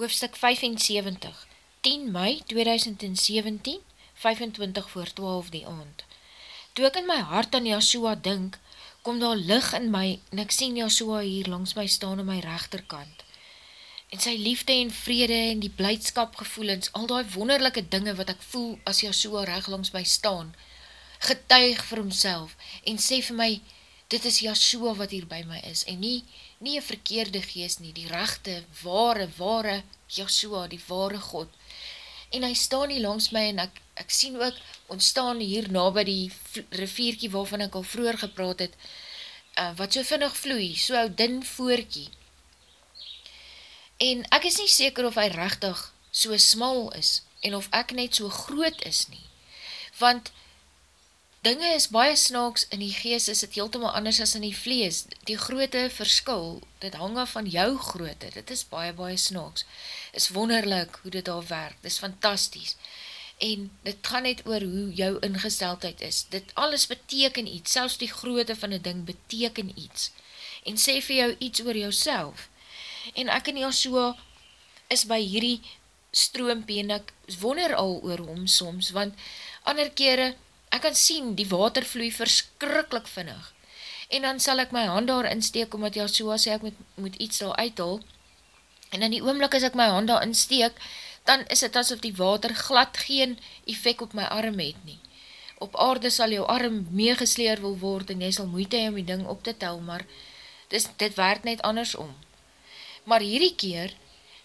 hoofstuk 75, 10 mei 2017, 25 voor 12 die aand. Toe ek in my hart aan Yahshua dink, kom daar lig in my en ek sien Yahshua hier langs my staan aan my rechterkant. En sy liefde en vrede en die blijdskap gevoelens, al die wonderlijke dinge wat ek voel as Yahshua recht langs my staan, getuig vir homself en sê vir my, dit is Yahshua wat hier by my is, en nie, nie een verkeerde geest nie, die rechte, ware, ware Yahshua, die ware God. En hy staan hier langs my, en ek, ek sien ook, ons staan hier na by die rivierkie waarvan ek al vroeger gepraat het, uh, wat so vinnig vloei, so ou din voorkie. En ek is nie seker of hy rechtig so smal is, en of ek net so groot is nie, want dinge is baie snaaks in die geest is het heeltemaal anders as in die vlees. Die groote verskil, dit hang af van jou groote, dit is baie baie snaaks. is wonderlik hoe dit al werk, dit is fantasties. En dit gaan net oor hoe jou ingesteldheid is. Dit alles beteken iets, selfs die groote van die ding beteken iets. En sê vir jou iets oor jouself. En ek en Joshua is by hierdie stroompie en ek wonder al oor hom soms, want ander kere ek kan sien, die water vloei verskrikkelijk vinnig, en dan sal ek my hand daar insteek, omdat Joshua sê ek moet, moet iets daar uithal, en in die oomlik as ek my hand daar insteek, dan is het asof die water glad geen effect op my arm het nie. Op aarde sal jou arm meegesleer wil word, en jy sal moeite om die ding op te tel, maar dis, dit werd net andersom. Maar hierdie keer,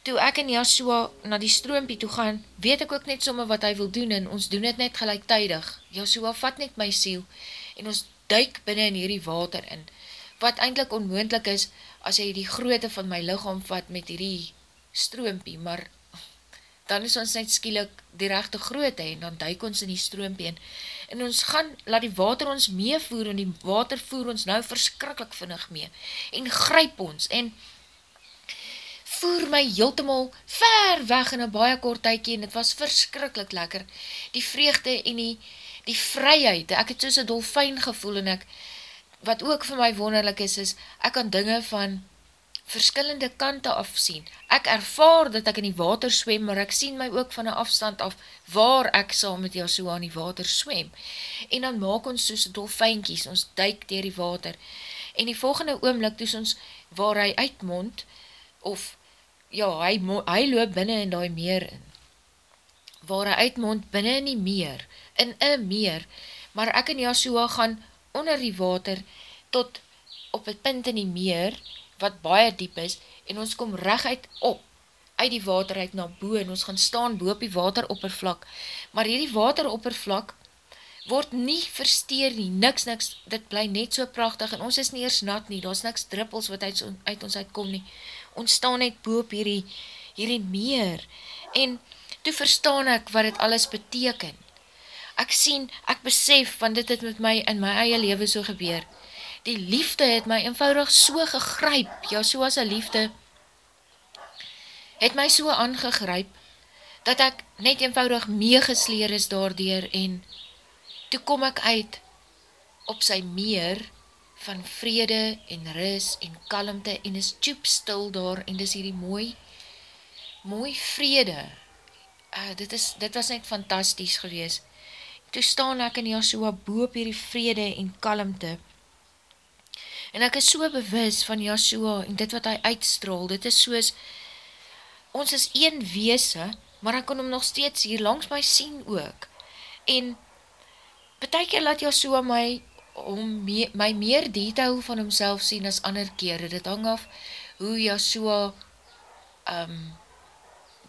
toe ek en Joshua na die stroompie toe gaan, weet ek ook net somme wat hy wil doen, en ons doen het net gelijktijdig. Joshua vat net my siel, en ons duik binnen in hierdie water in, wat eindelijk onmoendlik is, as hy die groote van my lichaam vat met hierdie stroompie, maar dan is ons net skielik die rechte groote, en dan duik ons in die stroompie in, en ons gaan, laat die water ons meevoer, en die water voer ons nou verskrikkelijk vinnig mee, en gryp ons, en voer my heeltemal ver weg in een baie kort tykie en het was verskrikkelijk lekker. Die vreugde en die, die vryheid, ek het soos een dolfijn gevoel en ek, wat ook vir my wonderlik is, is ek kan dinge van verskillende kante afsien. Ek ervaar dat ek in die water swem, maar ek sien my ook van een afstand af waar ek sal met jou so aan die water swem. En dan maak ons soos dolfijnkies, ons duik dier die water. En die volgende oomlik, toes ons waar hy uitmond, of ja, hy, hy loop binnen in die meer in, waar hy uitmond binnen in die meer, in een meer, maar ek en Joshua gaan onder die water, tot op het punt in die meer, wat baie diep is, en ons kom recht uit op, uit die water uit na boe, en ons gaan staan boe op die wateroppervlak, maar hierdie wateroppervlak, word nie versteer nie, niks, niks, dit bly net so prachtig, en ons is nie eers nat nie, daar is niks druppels wat uit, uit ons uitkom nie, ons staan net boop hierdie, hierdie meer, en toe verstaan ek wat het alles beteken. Ek sien, ek besef, want dit het met my in my eie leven so gebeur. Die liefde het my eenvoudig so gegryp, ja, so as een liefde, het my so aangegryp, dat ek net eenvoudig meegesleer is daardoor, en toe kom ek uit op sy meer, van vrede en ris en kalmte en is tjoep stil daar en dis hierdie mooi, mooi vrede. Uh, dit, is, dit was net fantastisch gewees. Toe staan ek in Joshua boop hierdie vrede en kalmte. En ek is so bewus van Joshua en dit wat hy uitstraal, dit is soos, ons is een weese, maar ek kan hom nog steeds hier langs my sien ook. En, betek jy laat Joshua my om me, my meer detail van homself sien as ander kere. Dit hang af hoe Joshua um,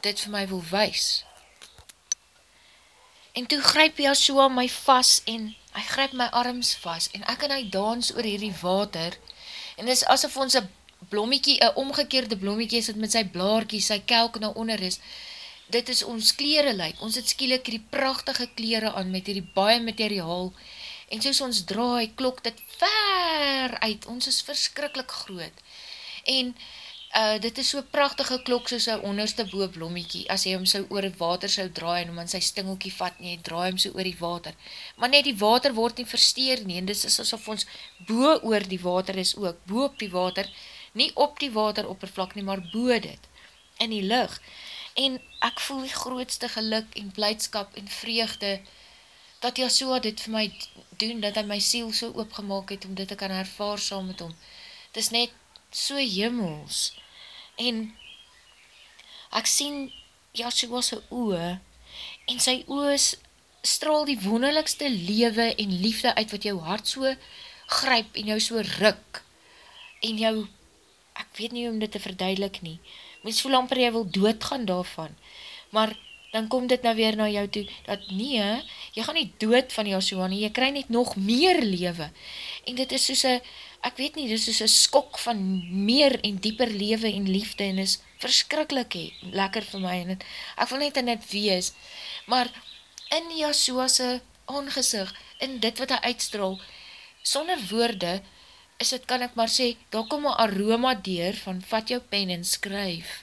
dit vir my wil wees. En toe gryp Joshua my vast en hy gryp my arms vast en ek en hy dans oor hierdie water en dis asof ons een blommiekie, een omgekeerde blommiekie is wat met sy blaarkie, sy kelk na onder is. Dit is ons kleren lyk. Ons het skielik die prachtige kleren aan met hierdie baie materiaal en soos ons draai, klok dit ver uit, ons is verskrikkelijk groot, en uh, dit is so prachtige klok soos een onderste boe blommiekie, as jy hom so oor die water so draai, en om aan sy stingelkie vat nie, draai hom so oor die water, maar net die water word nie versteer nie, en dit is asof ons boe oor die water is ook, boe op die water, nie op die wateroppervlak nie, maar boe dit, in die lucht, en ek voel die grootste geluk en blijdskap en vreugde, dat Yahshua dit vir my doen, dat hy my siel so oopgemaak het, om dit te kan ervaar saam met hom. Het is net so jimmels, en ek sien Yahshua sy oe, en sy oe straal die wonderlikste lewe en liefde uit, wat jou hart so gryp, en jou so ruk, en jou, ek weet nie om dit te verduidelik nie, mens voel amper jy wil doodgaan daarvan, maar dan kom dit nou weer na jou toe, dat nie, jy gaan nie dood van Joshua nie, jy krij net nog meer lewe, en dit is soos a, ek weet nie, dit is soos a skok van meer en dieper lewe en liefde, en is verskrikkelijk he, lekker vir my, en het, ek wil net in het wees, maar in Joshua's aangezicht, in dit wat hy uitstraal, sonder woorde, is het, kan ek maar sê, daar kom een aroma deur van vat jou pen en skryf,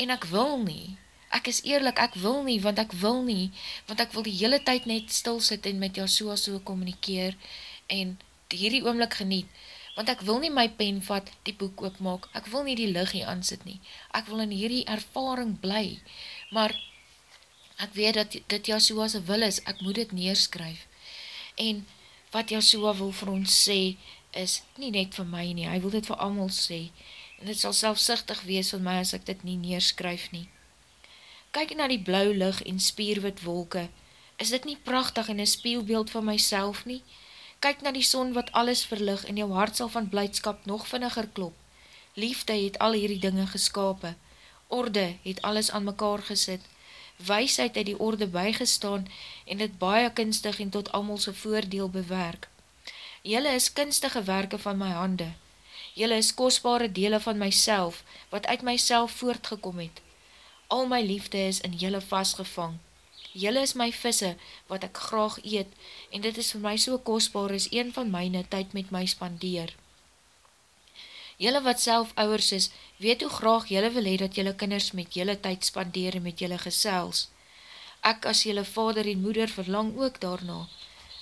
en ek wil nie, ek is eerlik, ek wil nie, want ek wil nie, want ek wil die hele tyd net stil sit en met Joshua so communikeer, en hierdie oomlik geniet, want ek wil nie my pen vat, die boek oopmaak, ek wil nie die lig hier aansit nie, ek wil in hierdie ervaring bly, maar ek weet dat dit Joshua's wil is, ek moet dit neerskryf, en wat Joshua wil vir ons sê, is nie net vir my nie, hy wil dit vir amal sê, en dit sal selfsichtig wees vir my as ek dit nie neerskryf nie. Kyk na die blauw lig en spierwit wolke, is dit nie prachtig en een speelbeeld van myself nie? Kyk na die son wat alles verlig en jou hart sal van blijdskap nog vinniger klop. Liefde het al hierdie dinge geskape, orde het alles aan mekaar gesit, weisheid het die orde bygestaan en dit baie kunstig en tot amalse voordeel bewerk. Julle is kunstige werke van my hande. Julle is kostbare dele van myself, wat uit myself voortgekom het. Al my liefde is in julle vastgevang. Julle is my visse, wat ek graag eet, en dit is vir my so kostbaar as een van myne tyd met my spandeer. Julle wat self ouwers is, weet hoe graag julle wil hee dat julle kinders met julle tyd spandeer en met julle gesels. Ek as julle vader en moeder verlang ook daarna,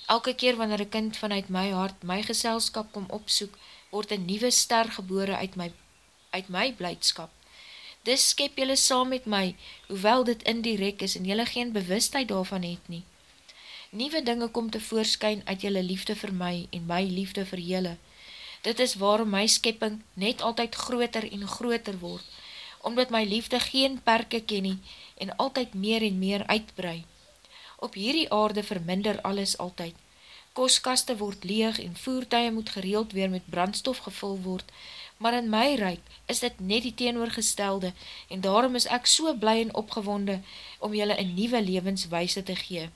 Elke keer wanneer een kind vanuit my hart my geselskap kom opsoek, word een nieuwe ster gebore uit my, uit my blijdskap. Dis skep jylle saam met my, hoewel dit indirect is en jylle geen bewustheid daarvan het nie. Nieuwe dinge kom te voorskyn uit jylle liefde vir my en my liefde vir jylle. Dit is waarom my skepping net altyd groter en groter word, omdat my liefde geen perke ken nie en altyd meer en meer uitbrei. Op hierdie aarde verminder alles altyd. Koskaste word leeg en voertuie moet gereeld weer met brandstof gevul word, maar in my reik is dit net die teenoorgestelde en daarom is ek so bly en opgewonde om julle een nieuwe levenswijse te gee.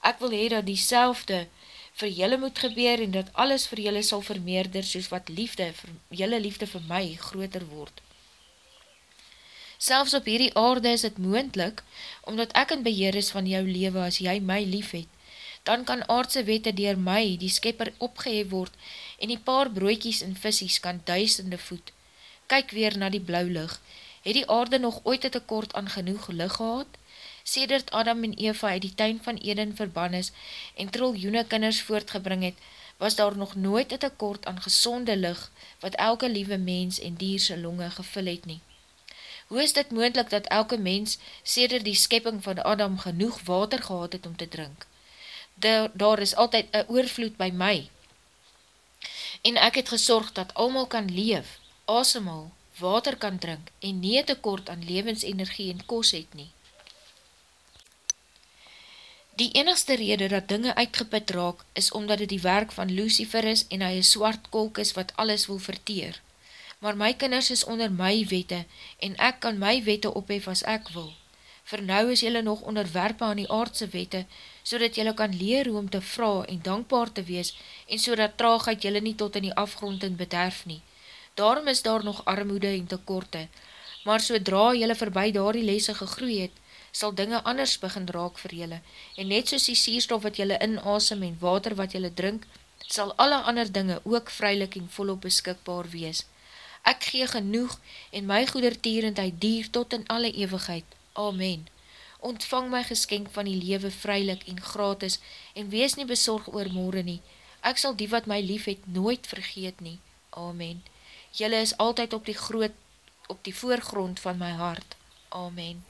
Ek wil hee dat die selfde vir julle moet gebeur en dat alles vir julle sal vermeerder soos wat liefde, vir, julle liefde vir my groter word. Selfs op hierdie aarde is het moendlik, omdat ek in beheer is van jou lewe as jy my lief het. Dan kan aardse wette dier my, die skepper, opgehef word en die paar broekies en visies kan duisende voet. Kyk weer na die blauw lig. Het die aarde nog ooit een tekort aan genoeg lig gehad? Sedert Adam en Eva uit die tuin van Eden verban is en triljoene kinders voortgebring het, was daar nog nooit een tekort aan gezonde lig wat elke liewe mens en dierse longe gevul het nie. Hoe is dit moendlik dat elke mens sêder die skepping van Adam genoeg water gehad het om te drink? Daar, daar is altyd een oorvloed by my. En ek het gesorg dat almal kan leef, asemal, water kan drink en nie tekort aan levensenergie en kos het nie. Die enigste rede dat dinge uitgeput raak is omdat dit die werk van Lucifer is en hy een swart kolk is wat alles wil verteer maar my kinders is onder my wette, en ek kan my wette ophef as ek wil. Voor nou is jylle nog onderwerpe aan die aardse wette, so dat jylle kan leer hoe om te vraag en dankbaar te wees, en so dat traagheid jylle nie tot in die afgrond en bederf nie. Daarom is daar nog armoede en tekorte, maar sodra jylle voorbij daar die lese gegroei het, sal dinge anders begin raak vir jylle, en net soos die sierstof wat jylle inasem en water wat jylle drink, sal alle ander dinge ook vrylik en volop beskikbaar wees. Ek gee genoeg en my goedertierendheid dier tot in alle eeuwigheid. Amen. Ontvang my geskenk van die lewe vrylik en gratis en wees nie besorg oor morgen nie. Ek sal die wat my lief het nooit vergeet nie. Amen. Julle is altyd op die groot, op die voorgrond van my hart. Amen.